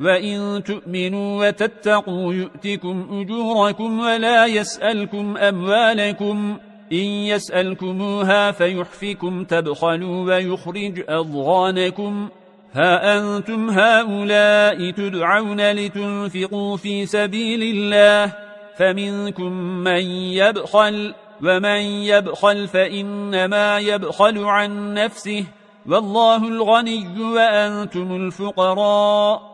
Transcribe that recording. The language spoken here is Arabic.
وإن تؤمنوا وتتقوا يؤتكم أجوركم ولا يسألكم أموالكم إن يسألكموها فيحفكم تبخلوا ويخرج أضغانكم ها أنتم هؤلاء تدعون لتنفقوا في سبيل الله فمنكم من يبخل ومن يبخل فإنما يبخل عن نفسه والله الغني وأنتم الفقراء